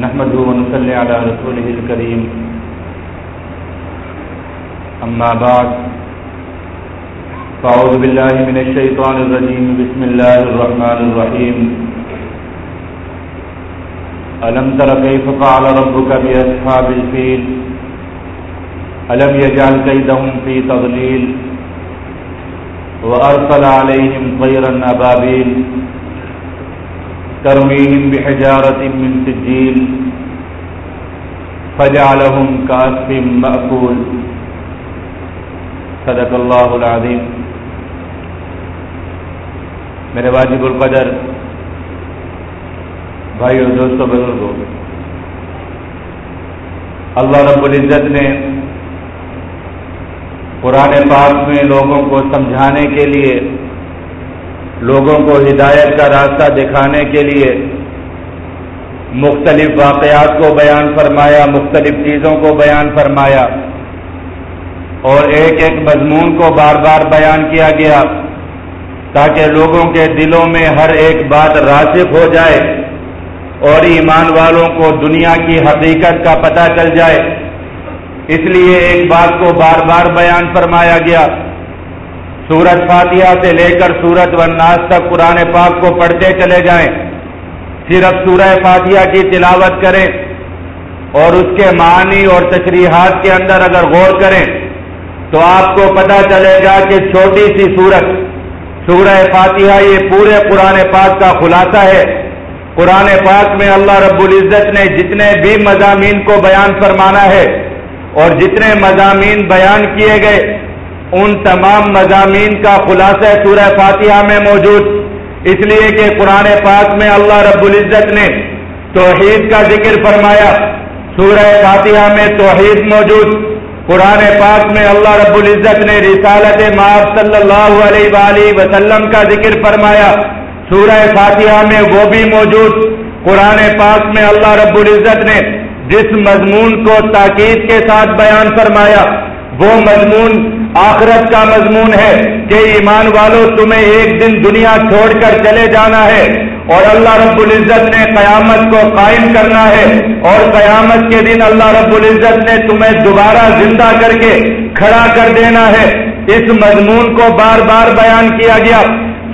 نحمده ونصلي على رسوله الكريم. أما بعد فأعوذ بالله من الشيطان الرجيم. بسم الله الرحمن الرحيم. ألم تر كيف فعل ربك بأصحاب الفيل؟ ألم يجعل كيدهم في تضليل؟ وأرسل عليهم طيرا أبابيل. ترميهم بحجارة من سجيل فجعلهم كأسف مأكول. صدق اللہ العظیم میرے واجب القدر بھائی اور دوستوں بزرگوں اللہ رب العزت نے قرآن پاک میں لوگوں کو سمجھانے کے لیے لوگوں کو ہدایت کا راستہ دکھانے کے لیے مختلف واقعات کو بیان فرمایا، مختلف چیزوں کو بیان فرمایا اور ایک ایک مضمون کو بار بار بیان کیا گیا تاکہ لوگوں کے دلوں میں ہر ایک بات راسخ ہو جائے اور ایمان والوں کو دنیا کی حقیقت کا پتہ چل جائے۔ اس لیے ایک بات کو بار بار بیان فرمایا گیا۔ سورت فاتحہ سے لے کر سورت وناس تک قرآن پاک کو پڑھتے چلے جائیں۔ صرف سورہ فاتحہ کی تلاوت کریں اور اس کے معنی اور تشریحات کے اندر اگر غور کریں تو آپ کو پتا چلے گا کہ چھوٹی سی سورت، سورہ فاتحہ یہ پورے قرآن پاک کا خلاصہ ہے۔ قرآن پاک میں اللہ رب العزت نے جتنے بھی مضامین کو بیان فرمانا ہے اور جتنے مضامین بیان کیے گئے ان تمام مضامین کا خلاصہ سورہ فاتحہ میں موجود۔ اس لیے کہ قرآن پاک میں اللہ رب العزت نے توحید کا ذکر فرمایا۔ سورہ فاتحہ میں توحید موجود۔ قرآن پاک میں اللہ رب العزت نے رسالت معاف صلی اللہ علیہ وآلہ وسلم کا ذکر فرمایا۔ سورہ فاتحہ میں وہ بھی موجود۔ قرآن پاک میں اللہ رب العزت نے جس مضمون کو تاکید کے ساتھ بیان فرمایا، وہ مضمون آخرت کا مضمون ہے کہ ایمان والوں تمہیں ایک دن دنیا چھوڑ کر چلے جانا ہے اور اللہ رب العزت نے قیامت کو قائم کرنا ہے اور قیامت کے دن اللہ رب العزت نے تمہیں دوبارہ زندہ کر کے کھڑا کر دینا ہے۔ اس مضمون کو بار بار بیان کیا گیا۔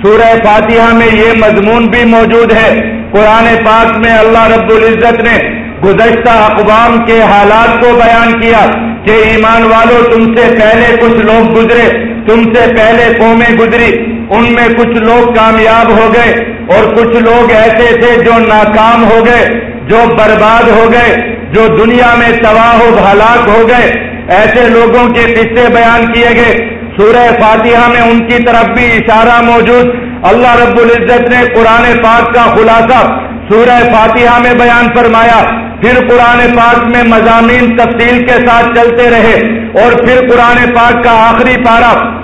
سورہ فاتحہ میں یہ مضمون بھی موجود ہے۔ قرآن پاک میں اللہ رب العزت نے گزشتہ اقوام کے حالات کو بیان کیا کہ ایمان والوں تم سے پہلے کچھ لوگ گزرے، تم سے پہلے قومیں گزری، ان میں کچھ لوگ کامیاب ہو گئے اور کچھ لوگ ایسے تھے جو ناکام ہو گئے، جو برباد ہو گئے، جو دنیا میں تباہ و ہلاک ہو گئے۔ ایسے لوگوں کے قصے بیان کیے گئے۔ سورہ فاتحہ میں ان کی طرف بھی اشارہ موجود۔ اللہ رب العزت نے قرآن پاک کا خلاصہ سورہ فاتحہ میں بیان فرمایا۔ پھر قرآن پاک میں مضامین تفصیل کے ساتھ چلتے رہے اور پھر قرآن پاک کا آخری پارا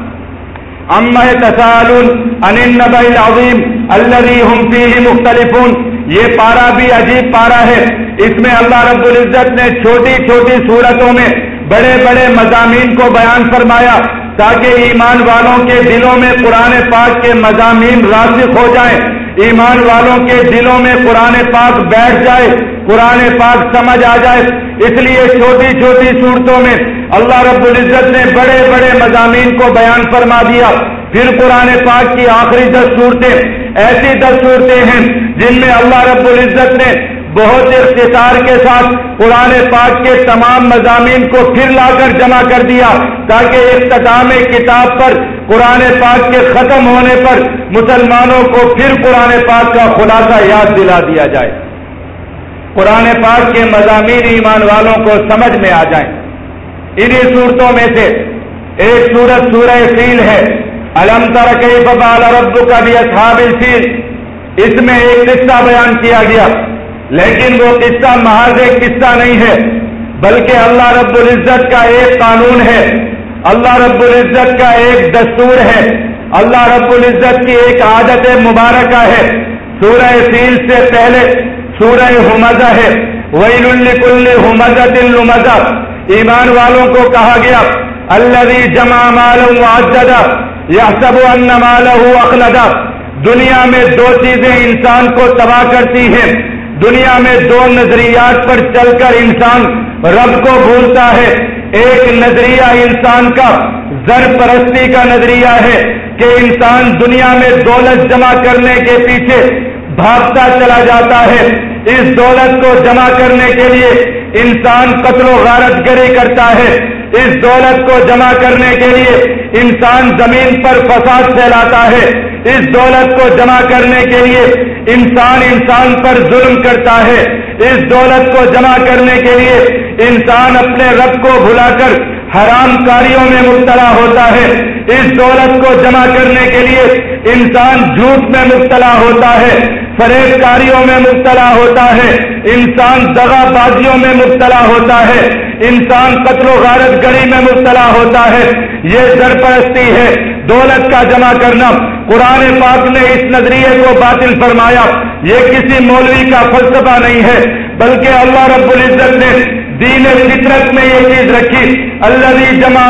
ام تسال العظیم الذي هم فيه مختلفون۔ یہ پارا بھی عجیب پارا ہے۔ اس میں اللہ رب العزت نے چھوٹی چھوٹی صورتوں میں بڑے بڑے مضامین کو بیان فرمایا تاکہ ایمان والوں کے دلوں میں قرآن پاک کے مضامین راسخ ہو جائیں۔ ایمان والوں کے دلوں میں قرآن پاک بیٹھ جائے۔ قرآن پاک سمجھ آ جائے۔ اس لیے چھوٹی چھوٹی صورتوں میں اللہ رب العزت نے بڑے بڑے مضامین کو بیان فرما دیا۔ پھر قرآن پاک کی آخری دس صورتیں ایسی دس صورتیں ہیں جن میں اللہ رب العزت نے بہت اختصار کے ساتھ قرآن پاک کے تمام مضامین کو پھر لا کر جمع کر دیا تاکہ اختتام کتاب پر قرآن پاک کے ختم ہونے پر مسلمانوں کو پھر قرآن پاک کا خلاصہ یاد دلا دیا جائے۔ قرآن پاک کے مضامین ایمان والوں کو سمجھ میں آ جائیں۔ انہی صورتوں میں سے ایک سورت سورہ فیل ہے۔ الم تر کے ببال رب کا بھی اصحاب فیل اس میں ایک قصہ بیان کیا گیا۔ لیکن وہ قصہ محض ایک قصہ نہیں ہے، بلکہ اللہ رب العزت کا ایک قانون ہے۔ اللہ رب العزت کا ایک دستور ہے۔ اللہ رب العزت کی ایک عادت مبارکہ ہے۔ سورہ فیل سے پہلے سورہ حمزہ ہے۔ ویل الکل حمزہ دل ایمان والوں کو کہا گیا اللہ جمع مالم واجدہ یا سب ان مالہ اخلدا دنیا میں دو چیزیں انسان کو تباہ کرتی ہیں۔ دنیا میں دو نظریات پر چل کر انسان رب کو بھولتا ہے۔ ایک نظریہ انسان کا زر پرستی کا نظریہ ہے کہ انسان دنیا میں دولت جمع کرنے کے پیچھے بھاگتا چلا جاتا ہے۔ اس دولت کو جمع کرنے کے لیے انسان قتل و غارت گری کرتا ہے۔ اس دولت کو جمع کرنے کے لیے انسان زمین پر فساد پھیلاتا ہے۔ اس دولت کو جمع کرنے کے لیے انسان انسان پر ظلم کرتا ہے۔ اس دولت کو جمع کرنے کے لیے انسان اپنے رب کو بھلا کر حرام کاریوں میں مبتلا ہوتا ہے۔ اس دولت کو جمع کرنے کے لیے انسان جھوٹ میں مبتلا ہوتا ہے۔ فریب کاریوں میں مبتلا ہوتا ہے، انسان دغا بازیوں میں مبتلا ہوتا ہے، انسان قتل و غارت گری میں مبتلا ہوتا ہے۔ یہ سرپرستی ہے، دولت کا جمع کرنا۔ قرآن پاک نے اس نظریے کو باطل فرمایا۔ یہ کسی مولوی کا فلسفہ نہیں ہے، بلکہ اللہ رب العزت نے دین فطرت میں یہ چیز رکھی. اللہ جمع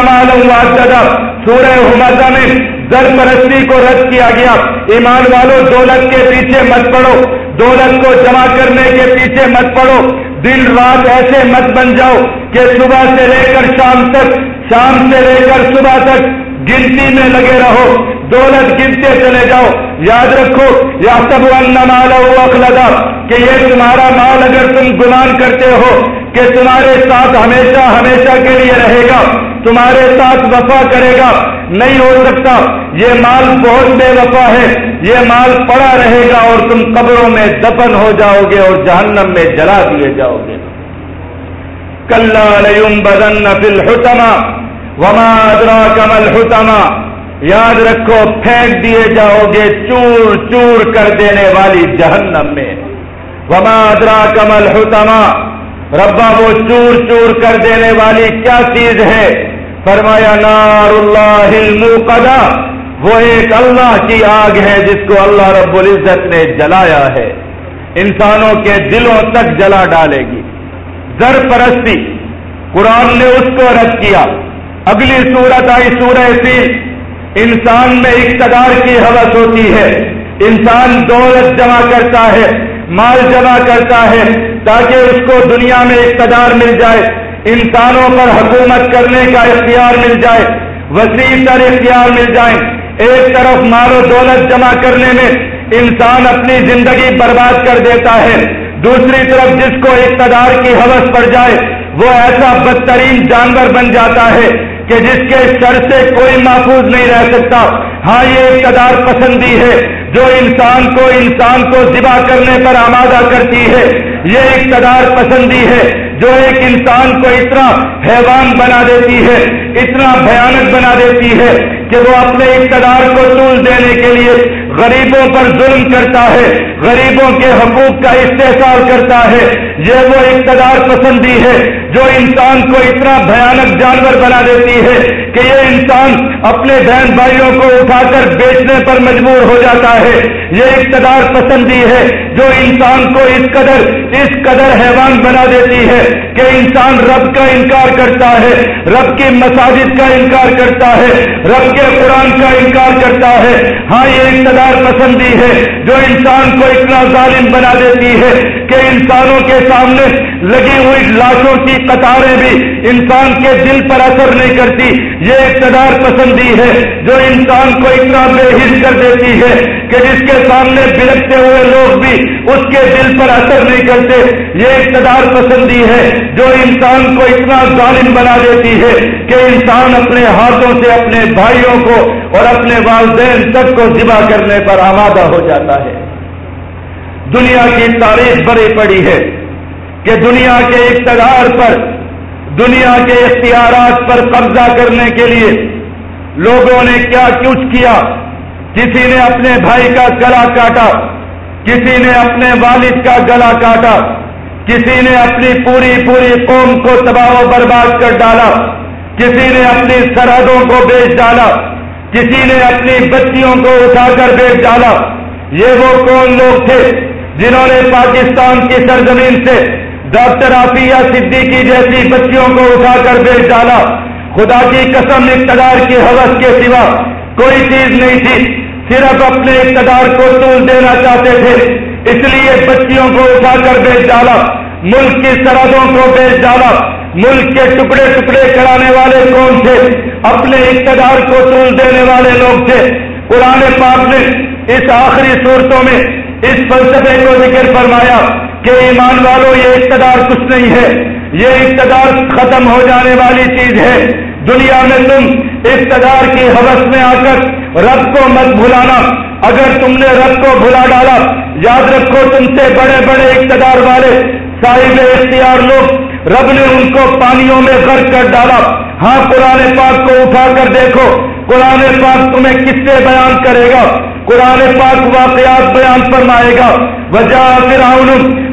سورہ حمازہ میں زر پرستی کو رد کیا گیا. ایمان والوں دولت کے پیچھے مت پڑو. دولت کو جمع کرنے کے پیچھے مت پڑو. دن رات ایسے مت بن جاؤ کہ صبح سے لے کر شام تک، شام سے لے کر صبح تک گنتی میں لگے رہو. دولت گنتے چلے جاؤ۔ یاد رکھو یا سب مال لگا کہ یہ تمہارا مال اگر تم گمان کرتے ہو کہ تمہارے ساتھ ہمیشہ ہمیشہ کے لیے رہے گا، تمہارے ساتھ وفا کرے گا، نہیں ہو سکتا۔ یہ مال بہت بے وفا ہے، یہ مال پڑا رہے گا اور تم قبروں میں دفن ہو جاؤ گے اور جہنم میں جلا دیے جاؤ گے۔ کل بدن فل حتما وما ادرا کمل حتما یاد رکھو، پھینک دیے جاؤ گے چور چور کر دینے والی جہنم میں۔ وما ادرا کمل حتما ربا، وہ چور چور کر دینے والی کیا چیز ہے؟ فرمایا، نار اللہ الموقدہ۔ وہ ایک اللہ کی آگ ہے جس کو اللہ رب العزت نے جلایا ہے۔ انسانوں کے دلوں تک جلا ڈالے گی۔ زر پرستی، قرآن نے اس کو رد کیا۔ اگلی صورت آئی سورہ سی انسان میں اقتدار کی حوث ہوتی ہے۔ انسان دولت جمع کرتا ہے، مال جمع کرتا ہے تاکہ اس کو دنیا میں اقتدار مل جائے۔ انسانوں پر حکومت کرنے کا اختیار مل جائے، وسیع تر اختیار مل جائے ایک طرف مال و دولت جمع کرنے میں انسان اپنی زندگی برباد کر دیتا ہے، دوسری طرف جس کو اقتدار کی حوث پڑ جائے، وہ ایسا بدترین جانور بن جاتا ہے کہ جس کے سر سے کوئی محفوظ نہیں رہ سکتا ہاں یہ اقتدار پسندی ہے جو انسان کو انسان کو ذبح کرنے پر آمادہ کرتی ہے۔ یہ اقتدار پسندی ہے جو ایک انسان کو اتنا حیوان بنا دیتی ہے، اتنا بھیانک بنا دیتی ہے کہ وہ اپنے اقتدار کو طول دینے کے لیے غریبوں پر ظلم کرتا ہے، غریبوں کے حقوق کا استحصال کرتا ہے۔ یہ وہ اقتدار پسندی ہے جو انسان کو اتنا بھیانک جانور بنا دیتی ہے کہ یہ انسان اپنے بہن بھائیوں کو اٹھا کر بیچنے پر مجبور ہو جاتا ہے، یہ اقتدار پسندی ہے جو انسان کو اس قدر اس قدر حیوان بنا دیتی ہے کہ انسان رب کا انکار کرتا ہے، رب کی مساجد کا انکار کرتا ہے، رب کے قرآن کا انکار کرتا ہے۔ ہاں یہ اقتدار پسندی ہے جو انسان کو اتنا ظالم بنا دیتی ہے کہ انسانوں کے سامنے لگی ہوئی لاشوں کی قطاریں بھی انسان کے دل پر اثر نہیں کرتی۔ یہ اقتدار پسندی ہے جو انسان کو اتنا بے حص کر دیتی ہے کہ جس کے سامنے بلکتے ہوئے لوگ بھی اس کے دل پر اثر نہیں کرتے۔ یہ اقتدار پسندی ہے جو انسان کو اتنا ظالم بنا دیتی ہے کہ انسان اپنے ہاتھوں سے اپنے بھائیوں کو اور اپنے والدین تک کو ذبح کرنے پر آمادہ ہو جاتا ہے۔ دنیا کی تاریخ بڑی پڑی ہے۔ کہ دنیا کے اقتدار پر، دنیا کے اختیارات پر قبضہ کرنے کے لیے لوگوں نے کیا کچھ کیا؟ کسی نے اپنے بھائی کا گلا کاٹا، کسی نے اپنے والد کا گلا کاٹا، کسی نے اپنی پوری پوری قوم کو تباہ و برباد کر ڈالا، کسی نے اپنی سرحدوں کو بیچ ڈالا، کسی نے اپنی بچیوں کو اٹھا کر بیچ ڈالا۔ یہ وہ کون لوگ تھے جنہوں نے پاکستان کی سرزمین سے ڈاکٹر آفیہ صدیقی جیسی بچیوں کو اٹھا کر بیچ ڈالا۔ خدا کی قسم اقتدار کی حوث کے سوا کوئی چیز نہیں تھی۔ صرف اپنے اقتدار کو طول دینا چاہتے تھے۔ اس لیے بچیوں کو اٹھا کر بیچ ڈالا۔ ملک کی سرحدوں کو بیچ ڈالا۔ ملک کے ٹکڑے ٹکڑے کرانے والے کون تھے؟ اپنے اقتدار کو تول دینے والے لوگ تھے۔ قرآن پاک نے اس آخری صورتوں میں اس فلسفے کو ذکر فرمایا۔ کہ ایمان والوں یہ اقتدار کچھ نہیں ہے۔ یہ اقتدار ختم ہو جانے والی چیز ہے۔ دنیا میں تم اقتدار کی حوث میں آ کر رب کو مت بھلانا۔ اگر تم نے رب کو بھلا ڈالا، یاد رکھو تم سے بڑے بڑے اقتدار والے، صاحب اختیار لوگ۔ رب نے ان کو پانیوں میں غرق کر ڈالا۔ ہاں قرآن پاک کو اٹھا کر دیکھو۔ قرآن پاک تمہیں کس سے بیان کرے گا؟ قرآن پاک واقعات بیان فرمائے گا۔ وجہ فرعون،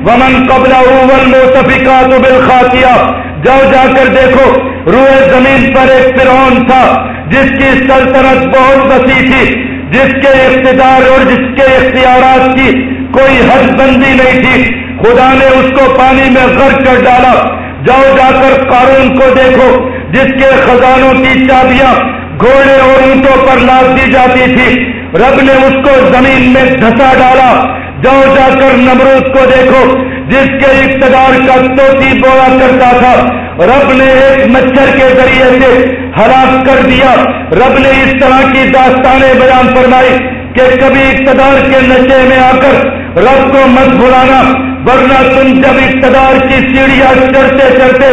ومن قبل اول بالخاتیہ جاؤ جا کر دیکھو روئے زمین پر ایک فرعون تھا، جس کی سلطنت بہت وسیع تھی، جس کے اقتدار اور جس کے اختیارات کی کوئی حد بندی نہیں تھی۔ خدا نے اس کو پانی میں غرق کر ڈالا۔ جاؤ جا کر قانون کو دیکھو، جس کے خزانوں کی چابیاں گھوڑے اور اونٹوں پر لاد دی جاتی تھی۔ رب نے اس کو زمین میں دھسا ڈالا۔ جاؤ جا کر نمرود کو دیکھو، جس کے اقتدار کا توتی بوڑا کرتا تھا۔ رب نے ایک مچھر کے ذریعے سے ہلاک کر دیا۔ رب نے اس طرح کی داستانیں بیان فرمائی کہ کبھی اقتدار کے نشے میں آ کر رب کو مت بھلانا۔ ورنہ تم جب اقتدار کی سیڑھیاں چڑھتے چڑھتے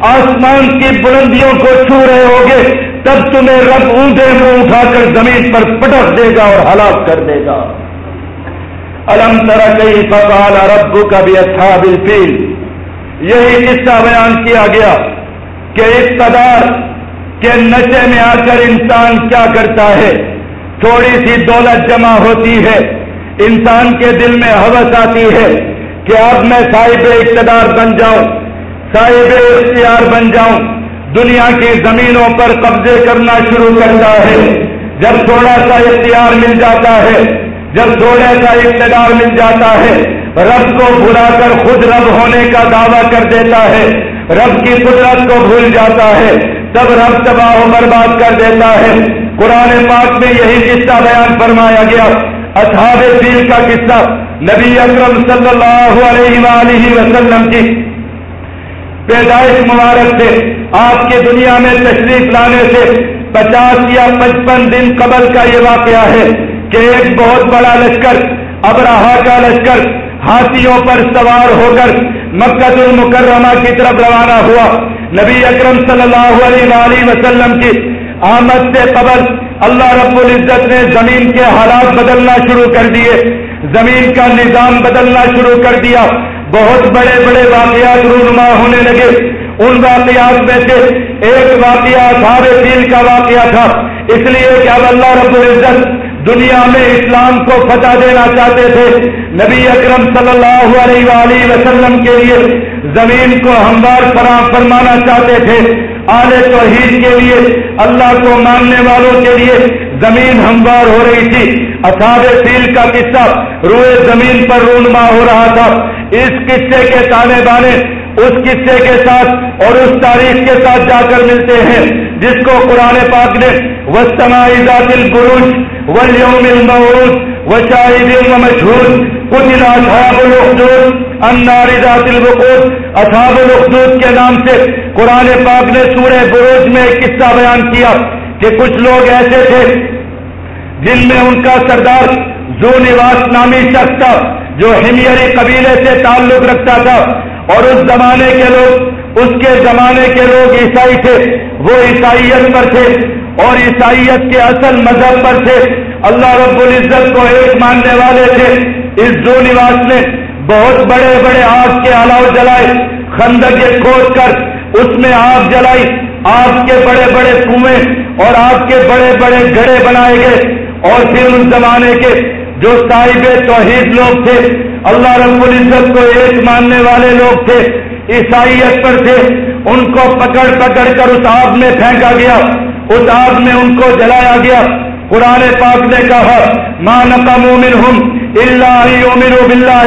آسمان کی بلندیوں کو چھو رہے ہوگے، تب تمہیں رب اونٹے کو اٹھا کر زمین پر پٹک دے گا اور ہلاک کر دے گا۔ الم طرح کئی فقال رب کا بھی اچھا بالفیل یہی قصہ بیان کیا گیا کہ اقتدار کہ نشے میں آ کر انسان کیا کرتا ہے؟ تھوڑی سی دولت جمع ہوتی ہے، انسان کے دل میں حوث آتی ہے۔ کہ اب میں صاحب اقتدار بن جاؤں، صاحب اختیار بن جاؤں، دنیا کی زمینوں پر قبضے کرنا شروع کرتا ہے۔ جب تھوڑا سا اختیار مل جاتا ہے، جب تھوڑا سا اقتدار مل جاتا ہے، رب کو بھلا کر خود رب ہونے کا دعویٰ کر دیتا ہے۔ رب کی قدرت کو بھول جاتا ہے، تب رب تباہ و برباد کر دیتا ہے۔ قرآن پاک میں یہی قصہ بیان فرمایا گیا، اصحاب فیل کا قصہ۔ نبی اکرم صلی اللہ علیہ وآلہ وسلم کی پیدائش مبارک سے آپ کی دنیا میں تشریف لانے سے پچاس یا پچپن دن قبل کا یہ واقعہ ہے کہ ایک بہت بڑا لشکر ابراہ کا لشکر ہاتھیوں پر سوار ہو کر مکہ المکرمہ کی طرف روانہ ہوا۔ نبی اکرم صلی اللہ علیہ وآلہ وسلم کی آمد سے قبل اللہ رب العزت نے زمین کے حالات بدلنا شروع کر دیے۔ زمین کا نظام بدلنا شروع کر دیا۔ بہت بڑے بڑے واقعات رونما ہونے لگے۔ ان واقعات میں سے ایک واقعہ سارے دل کا واقعہ تھا۔ اس لیے کہ اب اللہ رب العزت دنیا میں اسلام کو فتح دینا چاہتے تھے۔ نبی اکرم صلی اللہ علیہ وآلہ وسلم کے لیے زمین کو ہموار فراہم فرمانا چاہتے تھے۔ آل توحید کے لیے، اللہ کو ماننے والوں کے لیے زمین ہموار ہو رہی تھی۔ اصحاب فیل کا قصہ روئے زمین پر رونما ہو رہا تھا۔ اس قصے کے تانے بانے اس قصے کے ساتھ اور اس تاریخ کے ساتھ جا کر ملتے ہیں، جس کو قرآن پاک نے وسطمائی ذات البروج واليوم الموعود وشاهد ومشهود قتل اصحاب الاخدود النار ذات الوقود۔ اصحاب الاخدود کے نام سے قرآن پاک نے سورہ بروج میں ایک قصہ بیان کیا۔ کہ کچھ لوگ ایسے تھے جن میں ان کا سردار زو نواس نامی شخص تھا جو ہمیری قبیلے سے تعلق رکھتا تھا اور اس زمانے کے لوگ، اس کے زمانے کے لوگ عیسائی تھے، وہ عیسائیت پر تھے اور عیسائیت کے اصل مذہب پر تھے۔ اللہ رب العزت کو ایک ماننے والے تھے۔ اس جو نواس نے بہت بڑے بڑے آگ کے الاؤ جلائے، خندق کھود کر اس میں آگ جلائی۔ آگ کے بڑے بڑے کنویں اور آگ کے بڑے بڑے گڑے بنائے گئے اور پھر اس زمانے کے جو صاحب توحید لوگ تھے، اللہ رب العزت کو ایک ماننے والے لوگ تھے، عیسائیت پر تھے، ان کو پکڑ پکڑ کر اس آگ میں پھینکا گیا، اس آگ میں ان کو جلایا گیا۔ قرآن پاک نے کہا ماں نقم ہوں اللہ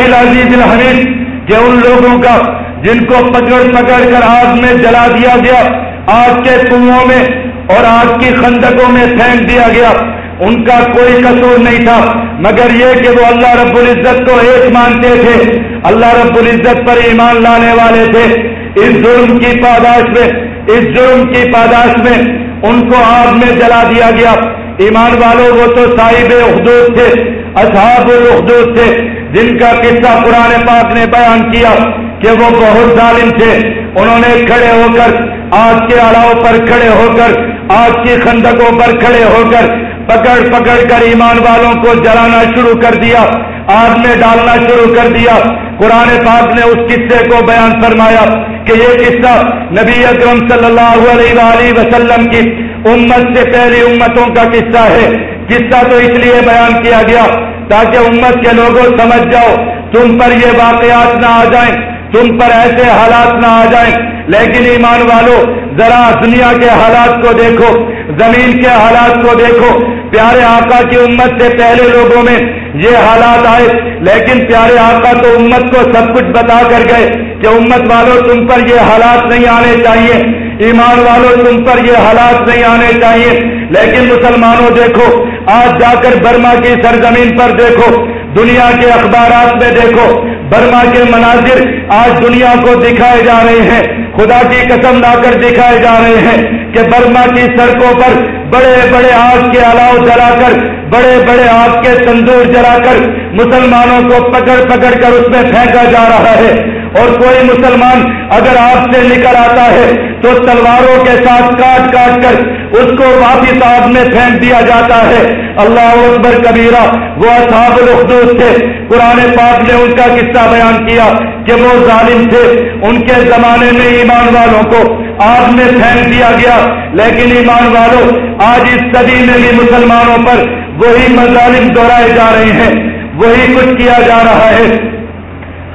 العزیز الحمید کہ ان لوگوں کا، جن کو پکڑ پکڑ کر آگ میں جلا دیا گیا آگ کے کنووں میں اور آگ کی خندقوں میں پھینک دیا گیا۔ ان کا کوئی قصور نہیں تھا، مگر یہ کہ وہ اللہ رب العزت کو ایک مانتے تھے۔ اللہ رب العزت پر ایمان لانے والے تھے۔ اس ظلم کی پاداش میں، اس جرم کی پاداش میں ان کو آگ میں جلا دیا گیا۔ ایمان والوں وہ تو صاحب اخدود تھے، اصحاب الخدود تھے، جن کا قصہ قرآن پاک نے بیان کیا کہ وہ بہت ظالم تھے۔ انہوں نے کھڑے ہو کر آگ کے اڑاؤ پر کھڑے ہو کر، آگ کی خندقوں پر کھڑے ہو کر پکڑ پکڑ کر ایمان والوں کو جلانا شروع کر دیا، آگ میں ڈالنا شروع کر دیا۔ قرآن پاک نے اس قصے کو بیان فرمایا کہ یہ قصہ نبی اکرم صلی اللہ علیہ وآلہ وسلم کی امت سے پہلی امتوں کا قصہ ہے۔ قصہ تو اس لیے بیان کیا گیا تاکہ امت کے لوگوں سمجھ جاؤ، تم پر یہ واقعات نہ آ جائیں۔ تم پر ایسے حالات نہ آ جائیں۔ لیکن ایمان والوں ذرا دنیا کے حالات کو دیکھو، زمین کے حالات کو دیکھو۔ پیارے آقا کی امت سے پہلے لوگوں میں یہ حالات آئے، لیکن پیارے آقا تو امت کو سب کچھ بتا کر گئے کہ امت والوں تم پر یہ حالات نہیں آنے چاہیے۔ ایمان والوں تم پر یہ حالات نہیں آنے چاہیے۔ لیکن مسلمانوں، دیکھو، آج جا کر برما کی سرزمین پر دیکھو۔ دنیا کے اخبارات میں دیکھو۔ برما کے مناظر آج دنیا کو دکھائے جا رہے ہیں۔ خدا کی قسم لا کر دکھائے جا رہے ہیں کہ برما کی سڑکوں پر بڑے بڑے آگ کے الاؤ جلا کر، بڑے بڑے آگ کے تندور جلا کر مسلمانوں کو پکڑ پکڑ کر اس میں پھینکا جا رہا ہے۔ اور کوئی مسلمان اگر آپ سے نکل آتا ہے تو تلواروں کے ساتھ کاٹ کاٹ کر اس کو واپس آگ میں پھینک دیا جاتا ہے۔ اللہ اکبر کبیرہ، وہ اصحاب الخدوس تھے۔ قرآن پاک نے ان کا قصہ بیان کیا کہ وہ ظالم تھے۔ ان کے زمانے میں ایمان والوں کو آگ میں پھینک دیا گیا۔ لیکن ایمان والوں آج اس صدی میں بھی مسلمانوں پر وہی مظالم دوہرائے جا رہے ہیں۔ وہی کچھ کیا جا رہا ہے۔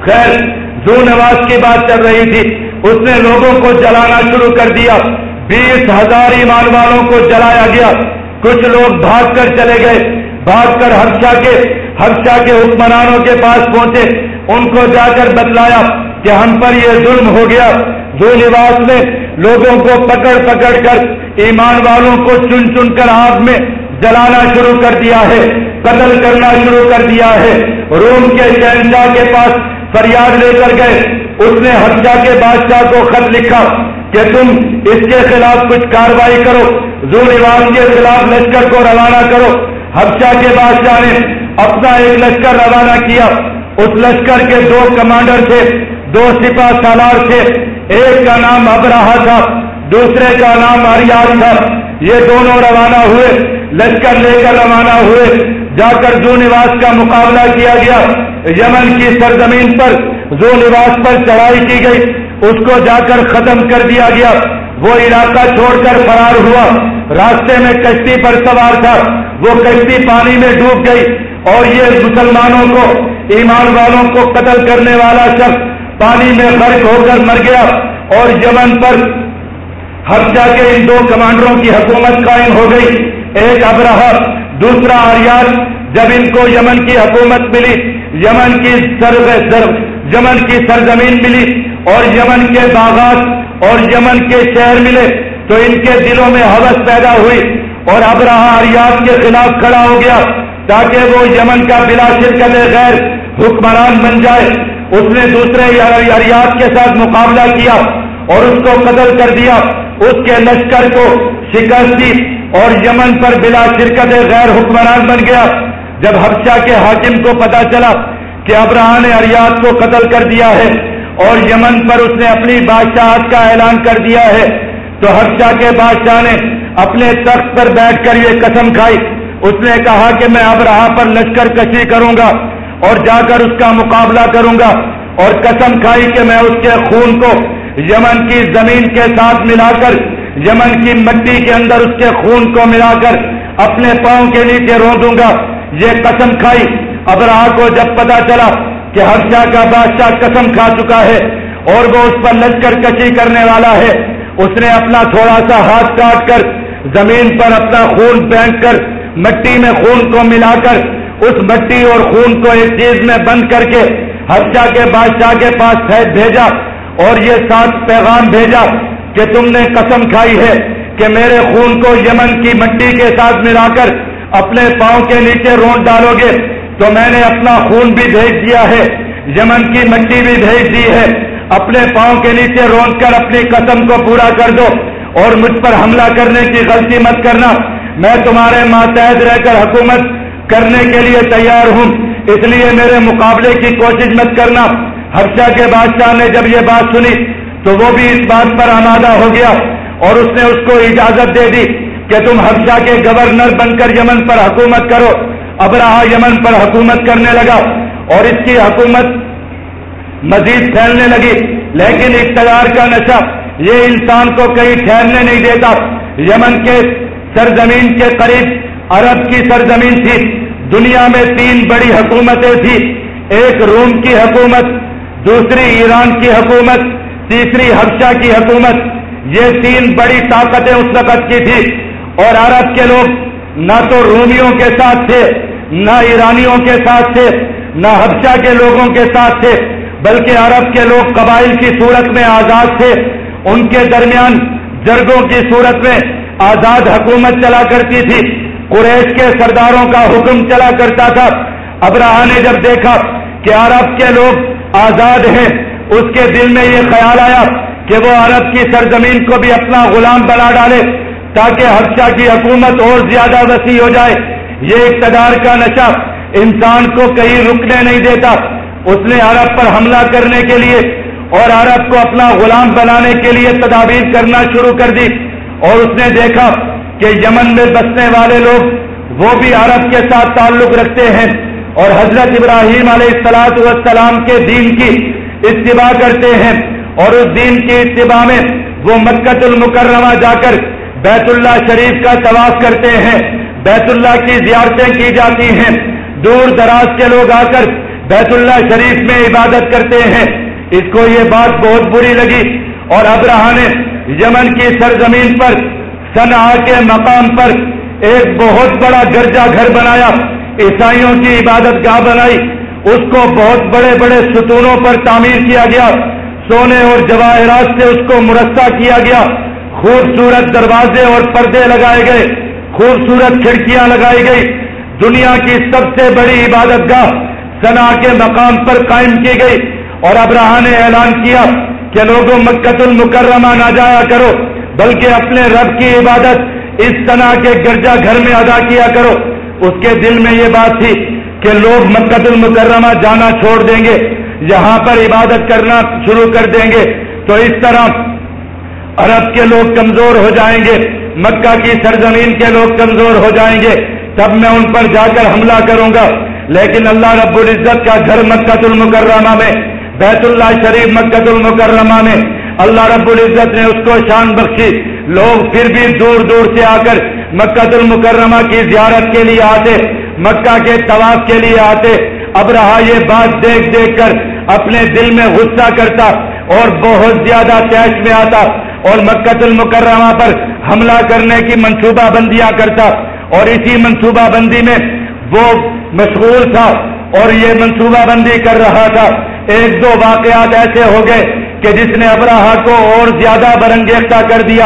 خیر جو نواز کی بات چل رہی تھی، اس نے لوگوں کو جلانا شروع کر دیا۔ بیس ہزار ایمان والوں کو جلایا گیا۔ کچھ لوگ بھاگ کر چلے گئے۔ بھاگ کر ہرشا کے ہرشا کے حکمرانوں کے پاس پہنچے۔ ان کو جا کر بتلایا کہ ہم پر یہ ظلم ہو گیا۔ جو لباس میں لوگوں کو پکڑ پکڑ کر ایمان والوں کو چن چن کر آگ میں جلانا شروع کر دیا ہے قتل کرنا شروع کر دیا ہے۔ روم کے شہنشاہ کے پاس فریاد لے کر گئے۔ اس نے ہفشا کے بادشاہ کو خط لکھا کہ تم اس کے خلاف کچھ کاروائی کرو۔ زو نواز کے خلاف لشکر کو روانہ کرو۔ ہفشا کے بادشاہ نے اپنا ایک لشکر روانہ کیا۔ اس لشکر کے دو کمانڈر تھے، دو سپاہ سالار تھے۔ ایک کا نام ابراہ تھا، دوسرے کا نام اریاض تھا۔ یہ دونوں روانہ ہوئے، لشکر لے کر روانہ ہوئے۔ جا کر زو نواس کا مقابلہ کیا گیا۔ یمن کی سرزمین پر زو نواس پر چڑھائی کی گئی، اس کو جا کر ختم کر دیا گیا۔ وہ علاقہ چھوڑ کر فرار ہوا۔ راستے میں کشتی پر سوار تھا۔ وہ کشتی پانی میں ڈوب گئی۔ اور یہ مسلمانوں کو، ایمان والوں کو قتل کرنے والا شخص پانی میں غرق ہو کر مر گیا۔ اور یمن پر ہر جا کے ان دو کمانڈروں کی حکومت قائم ہو گئی۔ ایک ابراہ دوسرا آریان۔ جب ان کو یمن کی حکومت ملی یمن کی سر یمن کی سرزمین ملی اور یمن کے باغات اور یمن کے شہر ملے تو ان کے دلوں میں حوث پیدا ہوئی اور ابراہ اریاض کے خلاف کھڑا ہو گیا تاکہ وہ یمن کا بلا شرکت غیر حکمران بن جائے۔ اس نے دوسرے اریاض کے ساتھ مقابلہ کیا اور اس کو قتل کر دیا۔ اس کے لشکر کو شکست دی اور یمن پر بلا شرکت غیر حکمران بن گیا۔ جب حفشہ کے حاکم کو پتا چلا کہ ابراہ نے اریاض کو قتل کر دیا ہے اور یمن پر اس نے اپنی بادشاہت کا اعلان کر دیا ہے، تو حفشہ کے بادشاہ نے اپنے تخت پر بیٹھ کر یہ قسم کھائی۔ اس نے کہا کہ میں ابراہ پر لشکر کشی کروں گا اور جا کر اس کا مقابلہ کروں گا اور قسم کھائی کہ میں اس کے خون کو یمن کی زمین کے ساتھ ملا کر، یمن کی مٹی کے اندر اس کے خون کو ملا کر اپنے پاؤں کے نیچے رو دوں گا۔ یہ قسم کھائی۔ ابراہ کو جب پتا چلا کہ ہر کا بادشاہ قسم کھا چکا ہے اور وہ اس پر لشکر کشی کرنے والا ہے، اس نے اپنا تھوڑا سا ہاتھ کاٹ کر زمین پر اپنا خون پھینک کر مٹی میں خون کو ملا کر اس مٹی اور خون کو ایک چیز میں بند کر کے ہرشا کے بادشاہ کے پاس بھیجا اور یہ ساتھ پیغام بھیجا کہ تم نے قسم کھائی ہے کہ میرے خون کو یمن کی مٹی کے ساتھ ملا کر اپنے پاؤں کے نیچے رونٹ ڈالو گے تو میں نے اپنا خون بھی بھیج دیا ہے، یمن کی مٹی بھی بھیج دی ہے۔ اپنے پاؤں کے نیچے رونٹ کر اپنی قسم کو پورا کر دو اور مجھ پر حملہ کرنے کی غلطی مت کرنا۔ میں تمہارے ماتحت رہ کر حکومت کرنے کے لیے تیار ہوں۔ اس لیے میرے مقابلے کی کوشش مت کرنا۔ حفشہ کے بادشاہ نے جب یہ بات سنی تو وہ بھی اس بات پر آمادہ ہو گیا اور اس نے اس کو اجازت دے دی۔ کہ تم حفشہ کے گورنر بن کر یمن پر حکومت کرو۔ ابراہ یمن پر حکومت کرنے لگا اور اس کی حکومت مزید پھیلنے لگی۔ لیکن اقتدار کا نشہ یہ انسان کو کہیں ٹھہرنے نہیں دیتا۔ یمن کے سرزمین کے قریب عرب کی سرزمین تھی۔ دنیا میں تین بڑی حکومتیں تھی۔ ایک روم کی حکومت، دوسری ایران کی حکومت، تیسری حفشہ کی حکومت۔ یہ تین بڑی طاقتیں اس وقت کی تھی اور عرب کے لوگ نہ تو رومیوں کے ساتھ تھے، نہ ایرانیوں کے ساتھ تھے، نہ حفشہ کے لوگوں کے ساتھ تھے، بلکہ عرب کے لوگ قبائل کی صورت میں آزاد تھے۔ ان کے درمیان جرگوں کی صورت میں آزاد حکومت چلا کرتی تھی۔ قریش کے سرداروں کا حکم چلا کرتا تھا۔ ابراہ نے جب دیکھا کہ عرب کے لوگ آزاد ہیں، اس کے دل میں یہ خیال آیا کہ وہ عرب کی سرزمین کو بھی اپنا غلام بنا ڈالے۔ تاکہ حفشہ کی حکومت اور زیادہ وسیع ہو جائے۔ یہ اقتدار کا نشہ انسان کو کہیں رکنے نہیں دیتا۔ اس نے عرب پر حملہ کرنے کے لیے اور عرب کو اپنا غلام بنانے کے لیے تدابیر کرنا شروع کر دی۔ اور اس نے دیکھا کہ یمن میں بسنے والے لوگ وہ بھی عرب کے ساتھ تعلق رکھتے ہیں۔ اور حضرت ابراہیم علیہ السلاط والسلام کے دین کی اتباع کرتے ہیں۔ اور اس دین کی اتباع میں وہ مکت المکرمہ جا کر بیت اللہ شریف کا طواف کرتے ہیں، بیت اللہ کی زیارتیں کی جاتی ہیں۔ دور دراز کے لوگ آ کر بیت اللہ شریف میں عبادت کرتے ہیں۔ اس کو یہ بات بہت بری لگی۔ اور ابراہ نے یمن کی سرزمین پر سنا کے مقام پر ایک بہت بڑا گرجا گھر بنایا۔ عیسائیوں کی عبادت گاہ بنائی۔ اس کو بہت بڑے بڑے ستونوں پر تعمیر کیا گیا۔ سونے اور جواہرات سے اس کو مرسہ کیا گیا۔ خوبصورت دروازے اور پردے لگائے گئے، خوبصورت کھڑکیاں لگائی گئی۔ دنیا کی سب سے بڑی عبادت گاہ سنا کے مقام پر قائم کی گئی اور ابراہ نے اعلان کیا کہ لوگوں مکت المکرمہ نہ جایا کرو، بلکہ اپنے رب کی عبادت اس سنا کے گرجا گھر میں ادا کیا کرو۔ اس کے دل میں یہ بات تھی کہ لوگ مکت المکرمہ جانا چھوڑ دیں گے، یہاں پر عبادت کرنا شروع کر دیں گے۔ تو اس طرح عرب کے لوگ کمزور ہو جائیں گے، مکہ کی سرزمین کے لوگ کمزور ہو جائیں گے، تب میں ان پر جا کر حملہ کروں گا۔ لیکن اللہ رب العزت کا گھر مکت المکرمہ میں، بیت اللہ شریف مکت المکرمہ میں، اللہ رب العزت نے اس کو شان بخشی۔ لوگ پھر بھی دور دور سے آ کر مکہ المکرمہ کی زیارت کے لیے آتے، مکہ کے طواف کے لیے آتے۔ اب رہا یہ بات دیکھ دیکھ کر اپنے دل میں غصہ کرتا۔ اور بہت زیادہ تیش میں آتا اور مکہ المکرمہ پر حملہ کرنے کی منصوبہ بندیاں کرتا اور اسی منصوبہ بندی میں وہ مشغول تھا اور یہ منصوبہ بندی کر رہا تھا۔ ایک دو واقعات ایسے ہو گئے کہ جس نے ابراہ کو اور زیادہ برنگیختہ کر دیا۔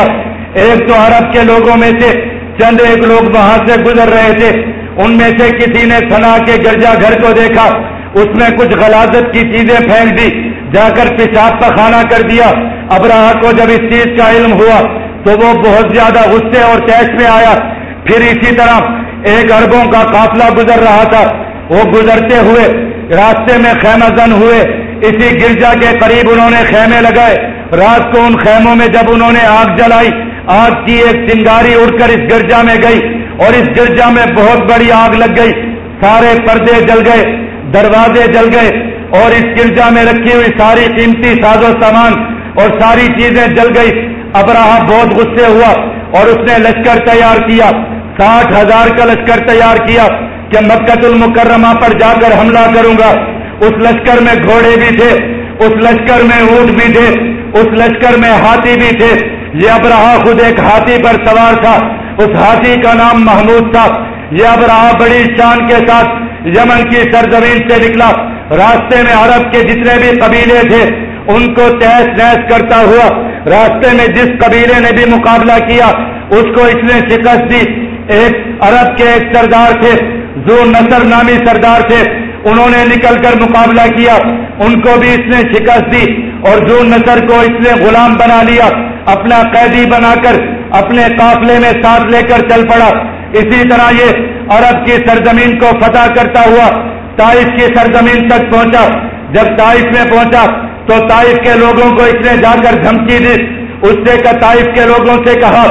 ایک تو عرب کے لوگوں میں سے چند ایک لوگ وہاں سے گزر رہے تھے۔ ان میں سے کسی نے سنا کے گرجا گھر کو دیکھا۔ اس میں کچھ غلازت کی چیزیں پھینک دی۔ جا کر پیشاب کا کھانا کر دیا۔ ابراہ کو جب اس چیز کا علم ہوا تو وہ بہت زیادہ غصے اور تیش میں آیا۔ پھر اسی طرح ایک اربوں کا قافلہ گزر رہا تھا۔ وہ گزرتے ہوئے راستے میں خیمہ زن ہوئے۔ اسی گرجا کے قریب انہوں نے خیمے لگائے۔ رات کو ان خیموں میں جب انہوں نے آگ جلائی، آگ کی ایک چنگاری اڑ کر اس گرجا میں گئی اور اس گرجا میں بہت بڑی آگ لگ گئی۔ سارے پردے جل گئے، دروازے جل گئے۔ اور اس گرجا میں رکھی ہوئی ساری قیمتی ساز و سامان اور ساری چیزیں جل گئی۔ ابراہ بہت غصے ہوا اور اس نے لشکر تیار کیا۔ ساٹھ ہزار کا لشکر تیار کیا کہ مکت المکرمہ پر جا کر حملہ کروں گا۔ اس لشکر میں گھوڑے بھی تھے، اس لشکر میں اونٹ بھی تھے، اس لشکر میں ہاتھی بھی تھے۔ یہ ابراہ خود ایک ہاتھی پر سوار تھا۔ اس ہاتھی کا نام محمود تھا۔ یہ ابراہ بڑی شان کے ساتھ یمن کی سرزمین سے نکلا۔ راستے میں عرب کے جتنے بھی قبیلے تھے، ان کو تحس نحس کرتا ہوا، راستے میں جس قبیلے نے بھی مقابلہ کیا، اس کو اس نے شکست دی۔ ایک عرب کے ایک سردار تھے جو نصر نامی سردار تھے، انہوں نے نکل کر مقابلہ کیا۔ ان کو بھی اس نے شکست دی اور جو نصر کو اس نے غلام بنا لیا۔ اپنا قیدی بنا کر، اپنے قافلے میں ساتھ لے کر چل پڑا۔ اسی طرح یہ عرب کی سرزمین کو فتح کرتا ہوا تائف کی سرزمین تک پہنچا۔ جب تائف میں پہنچا تو تائف کے لوگوں کو اس نے جا کر دھمکی دی۔ اس سے تائف کے لوگوں سے کہا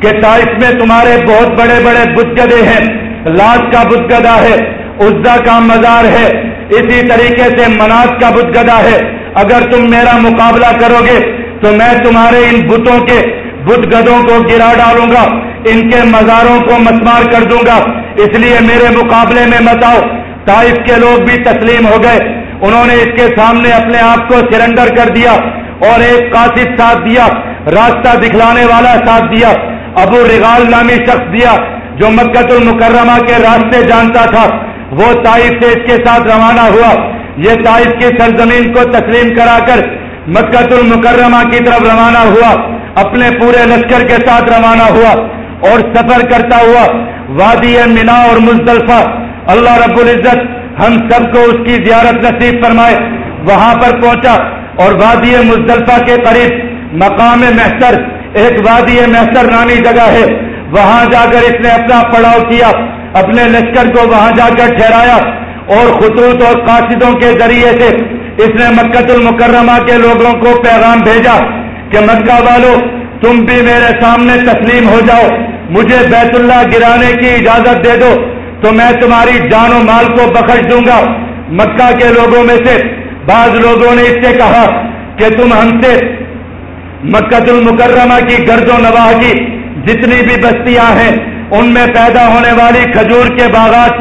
کہ تائف میں تمہارے بہت بڑے بڑے بت گدے ہیں۔ لاش کا بت گدا ہے عزا کا مزار ہے۔ اسی طریقے سے مناس کا بت گدا ہے۔ اگر تم میرا مقابلہ کرو گے تو میں تمہارے ان بتوں کے بت گدوں کو گرا ڈالوں گا۔ ان کے مزاروں کو مسمار کر دوں گا۔ اس لیے میرے مقابلے میں مت آؤ۔ تائف کے لوگ بھی تسلیم ہو گئے۔ انہوں نے اس کے سامنے اپنے آپ کو سرنڈر کر دیا اور ایک قاصد ساتھ دیا، راستہ دکھلانے والا ساتھ دیا، ابو رغال نامی شخص دیا جو مکت المکرمہ کے راستے جانتا تھا۔ وہ تائف سے اس کے ساتھ روانہ ہوا۔ یہ تائف کی سرزمین کو تسلیم کرا کر مکت المکرمہ کی طرف روانہ ہوا۔ اپنے پورے لشکر کے ساتھ روانہ ہوا اور سفر کرتا ہوا۔ وادی مینا اور مزدلفہ اللہ رب العزت ہم سب کو اس کی زیارت نصیب فرمائے۔ وہاں پر پہنچا اور وادی مزدلفہ کے قریب مقام محسر ایک وادی محسر نامی جگہ ہے۔ وہاں جا کر اس نے اپنا پڑاؤ کیا، اپنے لشکر کو وہاں جا کر ٹھہرایا اور خطوط اور قاصدوں کے ذریعے سے اس نے مکت المکرمہ کے لوگوں کو پیغام بھیجا کہ مکہ والو، تم بھی میرے سامنے تسلیم ہو جاؤ، مجھے بیت اللہ گرانے کی اجازت دے دو۔ تو میں تمہاری جان و مال کو بخش دوں گا۔ مکہ کے لوگوں میں سے بعض لوگوں نے اس سے کہا کہ تم ہم سے مکت المکرمہ کی گرد و نواح کی جتنی بھی بستیاں ہیں، ان میں پیدا ہونے والی کھجور کے باغات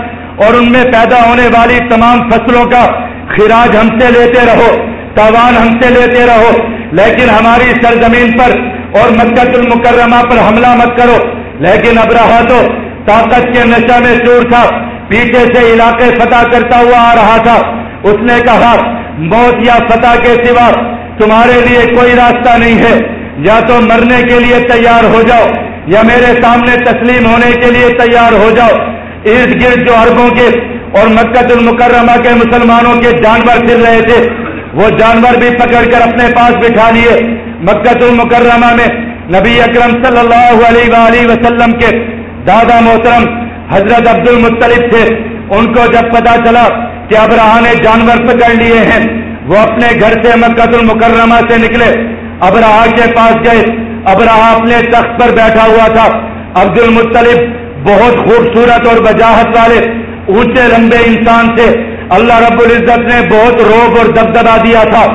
اور ان میں پیدا ہونے والی تمام فصلوں کا خراج ہم سے لیتے رہو، تاوان ہم سے لیتے رہو۔ لیکن ہماری سرزمین پر اور مکت المکرمہ پر حملہ مت کرو۔ لیکن اب رہا تو طاقت کے نشہ میں چور تھا پیچھے سے علاقے فتح کرتا ہوا آ رہا تھا۔ اس نے کہا، موت یا فتح کے سوا تمہارے لیے کوئی راستہ نہیں ہے۔ یا تو مرنے کے لیے تیار ہو جاؤ، یا میرے سامنے تسلیم ہونے کے لیے تیار ہو جاؤ۔ ارد گرد جو عربوں کے اور مکت المکرمہ کے مسلمانوں کے جانور پھر رہے تھے، وہ جانور بھی پکڑ کر اپنے پاس بٹھا لیے۔ مکت المکرمہ میں نبی اکرم صلی اللہ علیہ وآلہ وسلم کے دادا محترم حضرت عبد المطلب تھے، ان کو جب پتا چلا کہ ابراہ نے جانور پکڑ لیے ہیں، وہ اپنے گھر سے مکت المکرمہ سے نکلے۔ ابراہ کے پاس گئے۔ ابراہ اپنے تخت پر بیٹھا ہوا تھا۔ عبد المطلب بہت خوبصورت اور وجاہت والے، اونچے لمبے انسان تھے۔ اللہ رب العزت نے بہت روب اور دبدبا دیا تھا۔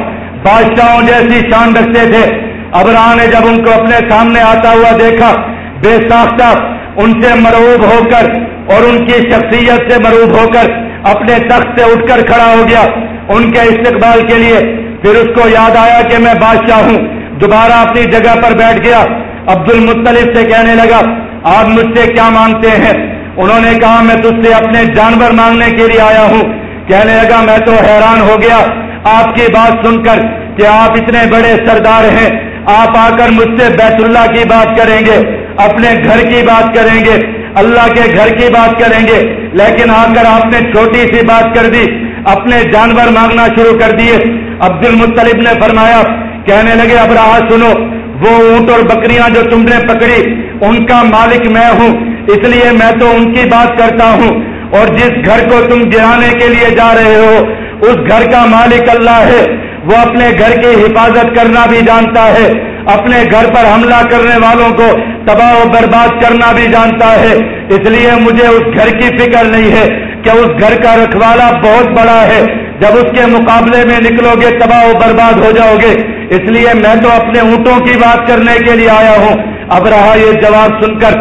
بادشاہوں جیسی شان رکھتے تھے۔ ابراہ نے جب ان کو اپنے سامنے آتا ہوا دیکھا، بے ساختہ ان سے مروب ہو کر اور ان کی شخصیت سے مروب ہو کر اپنے تخت سے اٹھ کر کھڑا ہو گیا ان کے استقبال کے لیے۔ پھر اس کو یاد آیا کہ میں بادشاہ ہوں۔ دوبارہ اپنی جگہ پر بیٹھ گیا۔ عبد المطلف سے کہنے لگا، آپ مجھ سے کیا مانگتے ہیں؟ انہوں نے کہا، میں تجھ سے اپنے جانور مانگنے کے لیے آیا ہوں۔ کہنے لگا، میں تو حیران ہو گیا۔ آپ کی بات سن کر کہ آپ اتنے بڑے سردار ہیں۔ آپ آ کر مجھ سے بیت اللہ کی بات کریں گے۔ اپنے گھر کی بات کریں گے، اللہ کے گھر کی بات کریں گے، لیکن آ کر آپ نے چھوٹی سی بات کر دی، اپنے جانور مانگنا شروع کر دیے۔ عبد المطلب نے فرمایا، کہنے لگے، اب رہا سنو، وہ اونٹ اور بکریاں جو تم نے پکڑی، ان کا مالک میں ہوں، اس لیے میں تو ان کی بات کرتا ہوں۔ اور جس گھر کو تم گرانے کے لیے جا رہے ہو، اس گھر کا مالک اللہ ہے، وہ اپنے گھر کی حفاظت کرنا بھی جانتا ہے۔ اپنے گھر پر حملہ کرنے والوں کو تباہ و برباد کرنا بھی جانتا ہے۔ اس لیے مجھے اس گھر کی فکر نہیں ہے کہ اس گھر کا رکھوالا بہت بڑا ہے۔ جب اس کے مقابلے میں نکلو گے، تباہ و برباد ہو جاؤ گے۔ اس لیے میں تو اپنے اونٹوں کی بات کرنے کے لیے آیا ہوں۔ اب رہا یہ جواب سن کر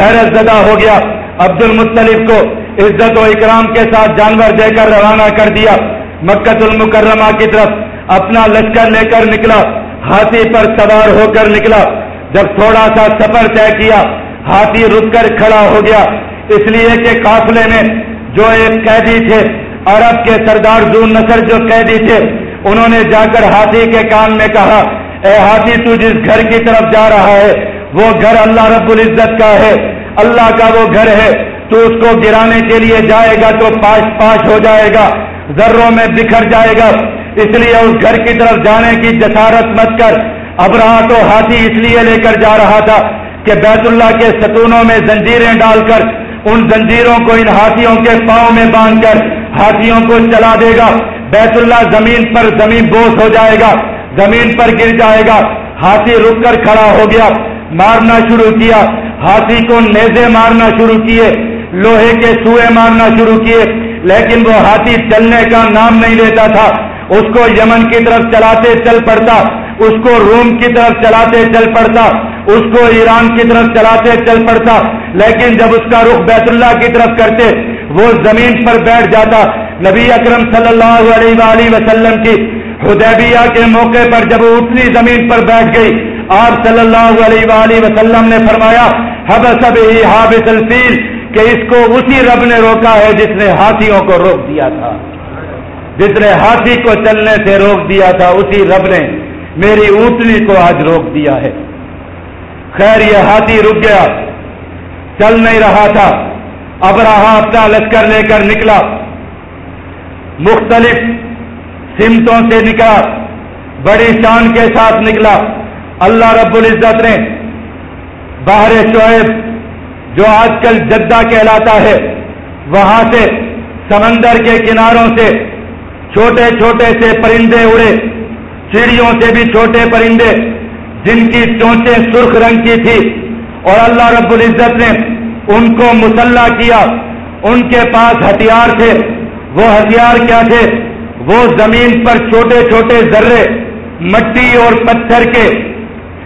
حیرت زدہ ہو گیا۔ عبد المطلب کو عزت و اکرام کے ساتھ جانور دے کر روانہ کر دیا۔ مکت المکرمہ کی طرف اپنا لشکر لے کر نکلا۔ ہاتھی پر سوار ہو کر نکلا۔ جب تھوڑا سا سفر طے کیا، ہاتھی رک کر کھڑا ہو گیا۔ اس لیے کہ قافلے میں جو ایک قیدی تھے، عرب کے سردار زون نصر جو قیدی تھے، انہوں نے جا کر ہاتھی کے کان میں کہا، اے ہاتھی، تو جس گھر کی طرف جا رہا ہے، وہ گھر اللہ رب العزت کا ہے۔ اللہ کا وہ گھر ہے۔ تو اس کو گرانے کے لیے جائے گا تو پاش پاش ہو جائے گا، ذروں میں بکھر جائے گا۔ اس لیے اس گھر کی طرف جانے کی جسارت مت کر۔ اب رہا تو ہاتھی اس لیے لے کر جا رہا تھا کہ بیت اللہ کے ستونوں میں زنجیریں ڈال کر ان زنجیروں کو ان ہاتھیوں کے پاؤں میں باندھ کر ہاتھیوں کو چلا دے گا۔ بیت اللہ زمین پر زمین بوس ہو جائے گا، زمین پر گر جائے گا۔ ہاتھی رک کر کھڑا ہو گیا، مارنا شروع کیا۔ ہاتھی کو نیزے مارنا شروع کیے، لوہے کے سوئے مارنا شروع کیے، لیکن وہ ہاتھی چلنے کا نام نہیں لیتا تھا۔ اس کو یمن کی طرف چلاتے چل پڑتا، اس کو روم کی طرف چلاتے چل پڑتا، اس کو ایران کی طرف چلاتے چل پڑتا، لیکن جب اس کا رخ بیت اللہ کی طرف کرتے، وہ زمین پر بیٹھ جاتا۔ نبی اکرم صلی اللہ علیہ وآلہ وسلم کی حدیبیہ کے موقع پر جب وہ اتنی زمین پر بیٹھ گئی، آپ صلی اللہ علیہ وآلہ وسلم نے فرمایا حب سب ہی حابث الفیل، کہ اس کو اسی رب نے روکا ہے جس نے ہاتھیوں کو روک دیا تھا۔ جس نے ہاتھی کو چلنے سے روک دیا تھا، اسی رب نے میری اونٹنی کو آج روک دیا ہے۔ خیر، یہ ہاتھی رک گیا۔ چل نہیں رہا تھا۔ اب رہا اپنا لشکر لے کر نکلا۔ مختلف سمتوں سے نکلا۔ بڑی شان کے ساتھ نکلا۔ اللہ رب العزت نے باہر شعیب، جو آج کل جدہ کہلاتا ہے، وہاں سے سمندر کے کناروں سے چھوٹے چھوٹے سے پرندے اڑے چڑیوں سے بھی چھوٹے پرندے، جن کی چونچیں سرخ رنگ کی تھی۔ اور اللہ رب العزت نے ان کو مسلح کیا۔ ان کے پاس ہتھیار تھے۔ وہ ہتھیار کیا تھے؟ وہ زمین پر چھوٹے چھوٹے ذرے، مٹی اور پتھر کے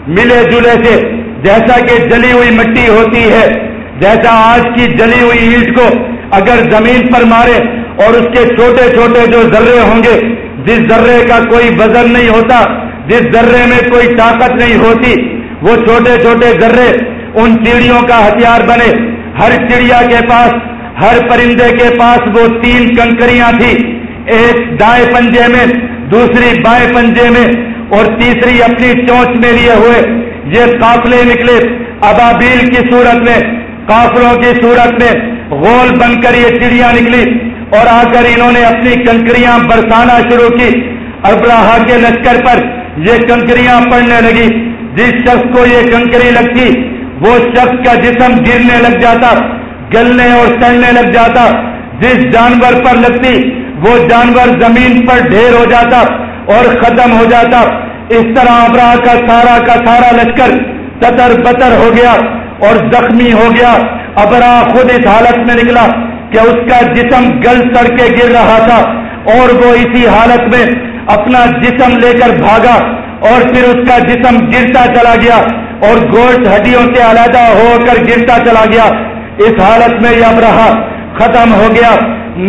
ملے جلے سے۔ جیسا کہ جلی ہوئی مٹی ہوتی ہے، جیسا آج کی جلی ہوئی اینٹ کو اگر زمین پر مارے اور اس کے چھوٹے چھوٹے جو ذرے ہوں گے، جس ذرے کا کوئی وزن نہیں ہوتا، جس ذرے میں کوئی طاقت نہیں ہوتی، وہ چھوٹے چھوٹے ذرے ان چڑیوں کا ہتھیار بنے۔ ہر چڑیا کے پاس، ہر پرندے کے پاس وہ تین کنکریاں تھی ایک دائیں پنجے میں، دوسری بائیں پنجے میں، اور تیسری اپنی چونچ میں لیے ہوئے۔ یہ قافلے نکلے۔ ابابیل کی صورت میں، قافلوں کی صورت میں غول بن کر یہ چڑیاں نکلی اور آ کر انہوں نے اپنی کنکریاں برسانا شروع کی ابراہ کے لشکر پر یہ کنکریاں پڑنے لگی۔ جس شخص کو یہ کنکری لگتی، وہ شخص کا جسم گرنے لگ جاتا، گلنے اور سڑنے لگ جاتا۔ جس جانور پر لگتی، وہ جانور زمین پر ڈھیر ہو جاتا اور ختم ہو جاتا۔ اس طرح ابراہ کا سارا کا سارا لشکر تتر بتر ہو گیا اور زخمی ہو گیا۔ ابرا خود اس حالت میں نکلا۔ کہ اس کا جسم گل سڑ کے گر رہا تھا اور وہ اسی حالت میں اپنا جسم لے کر بھاگا اور پھر اس کا جسم گرتا چلا گیا اور گوشت ہڈیوں سے علیحدہ ہو کر گرتا چلا گیا۔ اس حالت میں یہ ابراہ ختم ہو گیا،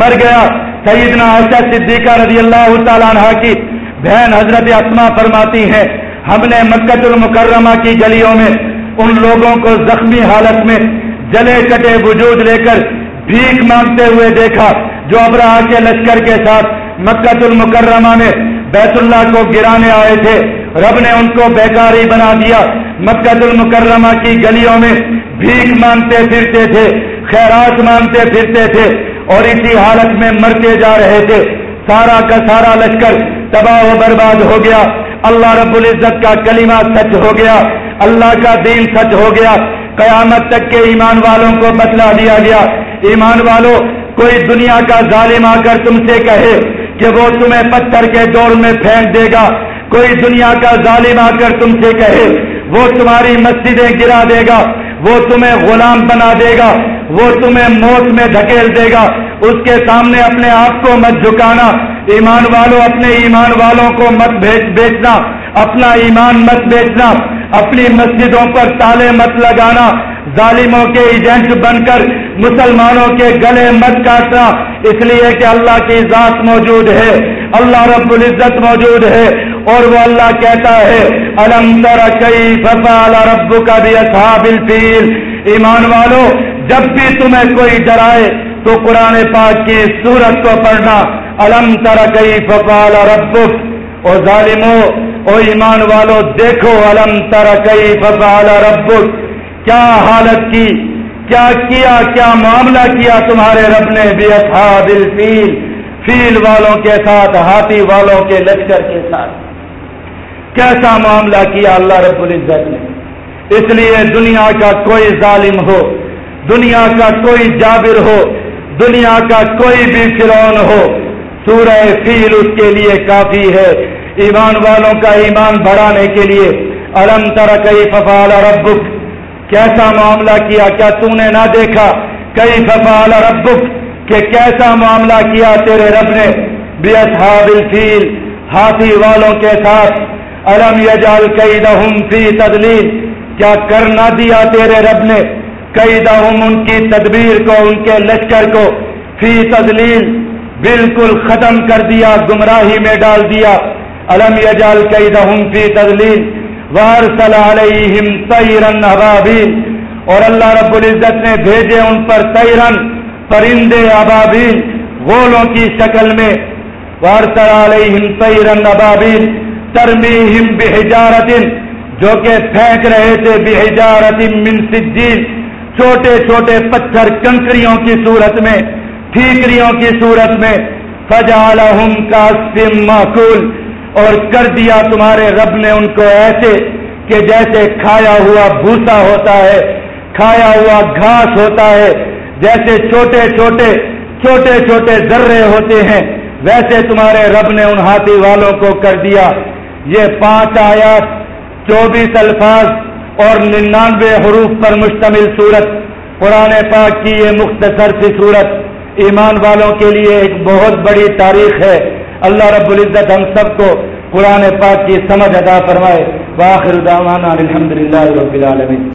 مر گیا۔ سیدنا عائشہ صدیقہ رضی اللہ تعالیٰ عنہ کی بہن حضرت اسما فرماتی ہیں، ہم نے مکت المکرمہ کی گلیوں میں ان لوگوں کو زخمی حالت میں جلے کٹے وجود لے کر بھیک مانگتے ہوئے دیکھا، جو ابراہ کے لشکر کے ساتھ مکت المکرمہ میں بیت اللہ کو گرانے آئے تھے، رب نے ان کو بیکاری بنا دیا۔ مکت المکرمہ کی گلیوں میں بھیک مانگتے پھرتے تھے، خیرات مانگتے پھرتے تھے اور اسی حالت میں مرتے جا رہے تھے۔ سارا کا سارا لشکر تباہ و برباد ہو گیا۔ اللہ رب العزت کا کلمہ سچ ہو گیا۔ اللہ کا دین سچ ہو گیا۔ قیامت تک کے ایمان والوں کو بتلا دیا گیا۔ ایمان والوں کوئی دنیا کا ظالم آ کر تم سے کہے کہ وہ تمہیں پتھر کے دور میں پھینک دے گا۔ کوئی دنیا کا ظالم آ کر تم سے کہے، وہ تمہاری مسجدیں گرا دے گا، وہ تمہیں غلام بنا دے گا، وہ تمہیں موت میں دھکیل دے گا۔ اس کے سامنے اپنے آپ کو مت جھکانا، ایمان والوں اپنے ایمان والوں کو مت بیچنا۔ اپنا ایمان مت بیچنا، اپنی مسجدوں پر تالے مت لگانا۔ ظالموں کے ایجنٹ بن کر مسلمانوں کے گلے مت کاٹنا۔ اس لیے کہ اللہ کی ذات موجود ہے، اللہ رب العزت موجود ہے، اور وہ اللہ کہتا ہے المتر کئی فصال رب کا بھی اصحاب الفیل ایمان والوں جب بھی تمہیں کوئی ڈرائے تو قرآن پاک کی سورت کو پڑھنا۔ الم تر کئی فقال رب او ظالمو، او ایمان والو، دیکھو، الم تر کئی فقال رب کیا حالت کی؟ کیا کیا کیا معاملہ کیا تمہارے رب نے بے اصحاب الفیل؟ فیل والوں کے ساتھ، ہاتھی والوں کے لشکر کے ساتھ۔ کیسا معاملہ کیا اللہ رب العزت نے؟ اس لیے دنیا کا کوئی ظالم ہو، دنیا کا کوئی جابر ہو، دنیا کا کوئی بھی فرون ہو۔ سورہ فیل اس کے لیے کافی ہے۔ ایمان والوں کا ایمان بڑھانے کے لیے، الم تر کئی ففال ربک؟ کیسا معاملہ کیا کیا تو نے نہ دیکھا؟ کئی ففال ربک؟ کہ کیسا معاملہ کیا تیرے رب نے؟ بے اصحاب الفیل، ہاتھی والوں کے ساتھ۔ الم یجال کئی دہم فی تدلیل؟ کیا کر نہ دیا تیرے رب نے؟ کئی دہم ان کی تدبیر کو، ان کے لشکر کو۔ فی تدلیل، بالکل ختم کر دیا، گمراہی میں ڈال دیا۔ الم یجال کئی دہم فی تدلیل؟ وارسل علیہم تیرن ابابیل اور اللہ رب العزت نے بھیجے ان پر تیرن پرندے ابابیل غولوں کی شکل میں. وارسل علیہم تیرن ابابیل ترمیہم بحجارت جو کہ پھینک رہے تھے بحجارت من سجیل چھوٹے چھوٹے پتھر کنکریوں کی صورت میں، ٹھیکریوں کی صورت میں. فجالہم کاسم معقول اور کر دیا تمہارے رب نے ان کو ایسے کہ جیسے کھایا ہوا بھوسا ہوتا ہے، کھایا ہوا گھاس ہوتا ہے، جیسے چھوٹے چھوٹے چھوٹے چھوٹے ذرے ہوتے ہیں، ویسے تمہارے رب نے ان ہاتھی والوں کو کر دیا۔ یہ پانچ آیات، چوبیس الفاظ اور ننانوے حروف پر مشتمل صورت۔ قرآن پاک کی یہ مختصر سی صورت۔ ایمان والوں کے لیے ایک بہت بڑی تاریخ ہے۔ اللہ رب العزت ہم سب کو قرآن پاک کی سمجھ ادا فرمائے۔ واخر دعوانا الحمد للہ رب العالمین۔